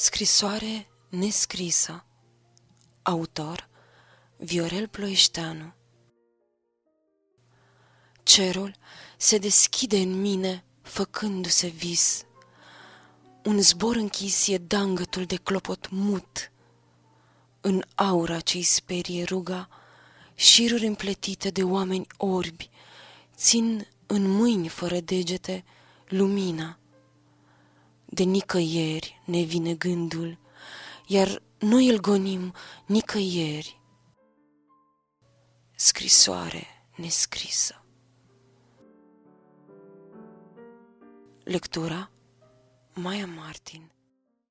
Scrisoare nescrisă Autor Viorel Ploieșteanu Cerul se deschide în mine făcându-se vis. Un zbor închis e dangătul de clopot mut. În aura ce-i sperie ruga, șiruri împletite de oameni orbi, țin în mâini fără degete lumina de nicăieri ne vine gândul, iar noi îl gonim nicăieri. Scrisoare nescrisă. Lectura Maia Martin